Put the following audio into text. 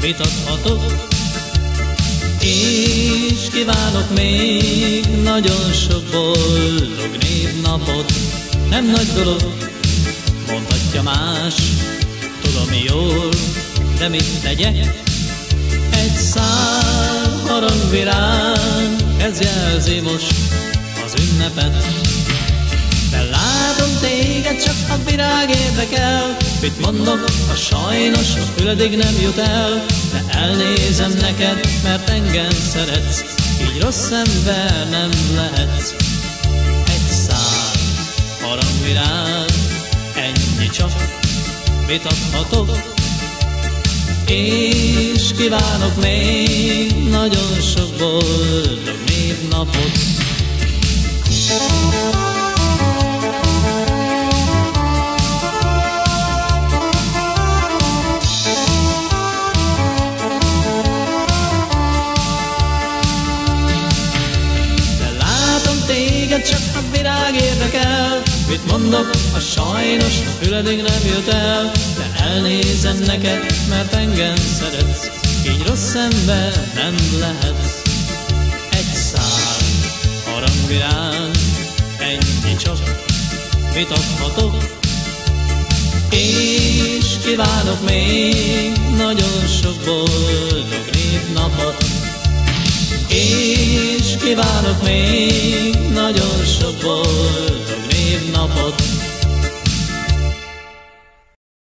vitathatok, és kívánok még nagyon sok boldog névnapot. Nem nagy dolog, mondhatja más, tudom jól, de mit tegyek? Egy szál harangvirág, ez jelzi most az ünnepet. De látom téged, csak a virág érdekel, Mit mondok, a sajnos a füledig nem jut el, De elnézem neked, mert engem szeretsz, Így rossz ember nem lehetsz. Egy szál harangvirág, ennyi csak, mit adhatok? És kívánok még nagyon sok boldog névnapot. Virág érdekel Mit mondok, a sajnos a füledig nem jut el. De elnézem neked, mert engem szeretsz. Így rossz ember nem lehetsz Egy szál harangvirág Ennyi csak, mit adhatok? És kívánok még nagyon sok boldog névnapot és kívánok még nagyon sok boldog névnapot